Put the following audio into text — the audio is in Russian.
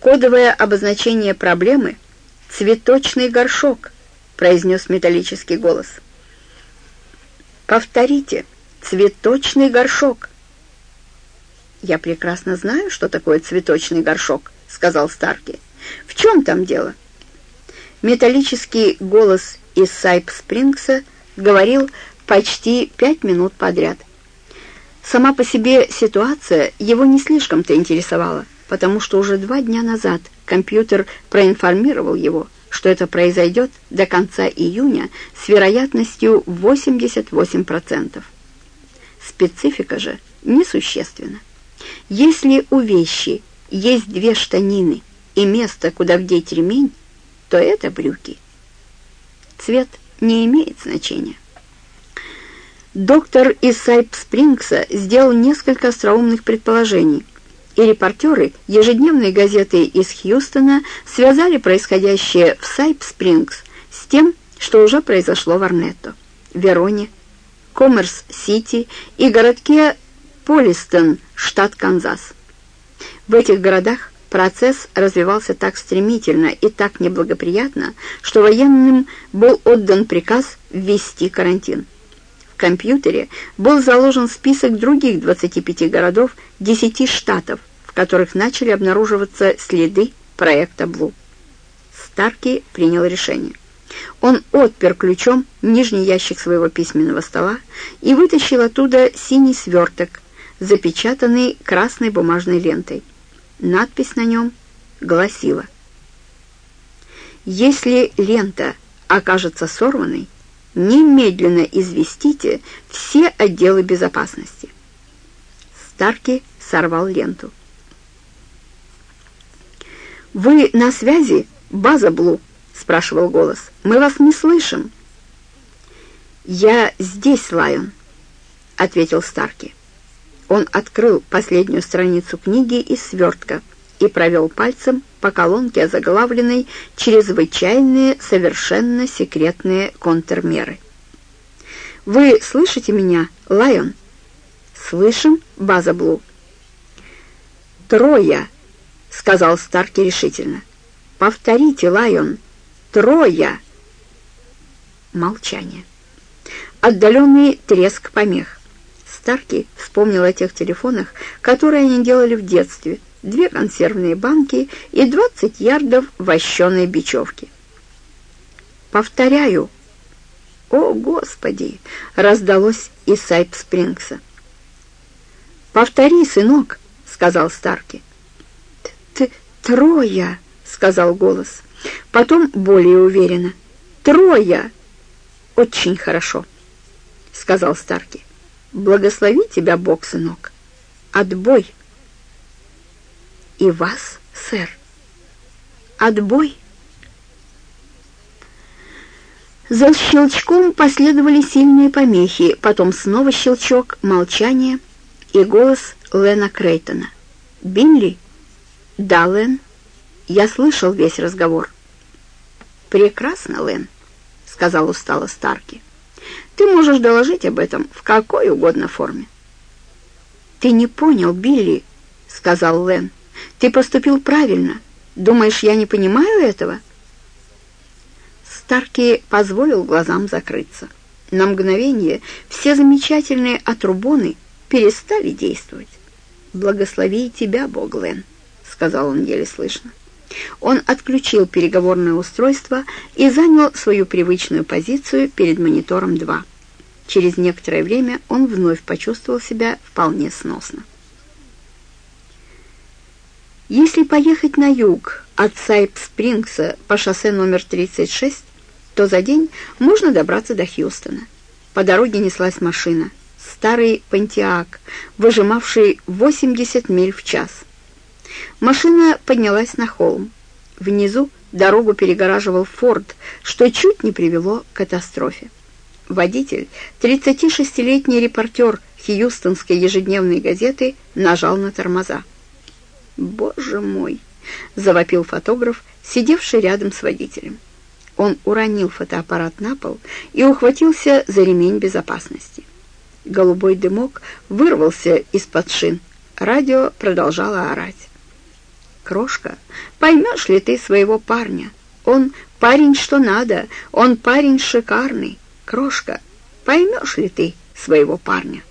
Кодовое обозначение проблемы — цветочный горшок, произнес металлический голос. Повторите, цветочный горшок. Я прекрасно знаю, что такое цветочный горшок, сказал Старки. В чем там дело? Металлический голос из Сайп-Спрингса говорил почти пять минут подряд. Сама по себе ситуация его не слишком-то интересовала, потому что уже два дня назад компьютер проинформировал его, что это произойдет до конца июня с вероятностью 88%. Специфика же несущественна. Если у вещи есть две штанины и место, куда вдеть ремень, то это брюки. Цвет не имеет значения. Доктор из Сайп-Спрингса сделал несколько остроумных предположений, и репортеры ежедневной газеты из Хьюстона связали происходящее в Сайп-Спрингс с тем, что уже произошло в Арнетто, Вероне, Коммерс-Сити и городке Полистон, штат Канзас. В этих городах процесс развивался так стремительно и так неблагоприятно, что военным был отдан приказ ввести карантин компьютере был заложен список других 25 городов 10 штатов, в которых начали обнаруживаться следы проекта «Блу». Старки принял решение. Он отпер ключом нижний ящик своего письменного стола и вытащил оттуда синий сверток, запечатанный красной бумажной лентой. Надпись на нем гласила «Если лента окажется сорванной, немедленно известите все отделы безопасности. Старки сорвал ленту. «Вы на связи, база Блу?» — спрашивал голос. «Мы вас не слышим». «Я здесь, Лайон», — ответил Старки. Он открыл последнюю страницу книги из свертка и провел пальцем по колонке, озаглавленной «Чрезвычайные совершенно секретные контрмеры». «Вы слышите меня, Лайон?» «Слышим, база Блу». «Трое», — сказал Старки решительно. «Повторите, Лайон, трое». Молчание. Отдаленный треск помех. Старки вспомнил о тех телефонах, которые они делали в детстве — две консервные банки и 20 ярдов вощеной бечевки. «Повторяю!» «О, Господи!» — раздалось из Сайп-Спрингса. «Повтори, сынок!» — сказал Старки. «Ты трое!» — сказал голос. Потом более уверенно. «Трое!» «Очень хорошо!» — сказал Старки. «Благослови тебя Бог, сынок! Отбой!» и вас, сэр. Отбой. За щелчком последовали сильные помехи, потом снова щелчок, молчание и голос Лена Крейтона. «Бинли?» «Да, Лен. Я слышал весь разговор». «Прекрасно, Лен», — сказал устало Старки. «Ты можешь доложить об этом в какой угодно форме». «Ты не понял, Билли», — сказал Лен. Ты поступил правильно. Думаешь, я не понимаю этого?» Старки позволил глазам закрыться. На мгновение все замечательные отрубоны перестали действовать. «Благослови тебя, Бог, Лен», — сказал он еле слышно. Он отключил переговорное устройство и занял свою привычную позицию перед монитором 2. Через некоторое время он вновь почувствовал себя вполне сносно. Если поехать на юг от Сайп-Спрингса по шоссе номер 36, то за день можно добраться до Хьюстона. По дороге неслась машина, старый Пантиак, выжимавший 80 миль в час. Машина поднялась на холм. Внизу дорогу перегораживал форт, что чуть не привело к катастрофе. Водитель, 36-летний репортер Хьюстонской ежедневной газеты, нажал на тормоза. «Боже мой!» — завопил фотограф, сидевший рядом с водителем. Он уронил фотоаппарат на пол и ухватился за ремень безопасности. Голубой дымок вырвался из-под шин. Радио продолжало орать. Крошка, поймешь ли ты своего парня? Он парень что надо, он парень шикарный. Крошка, поймешь ли ты своего парня?»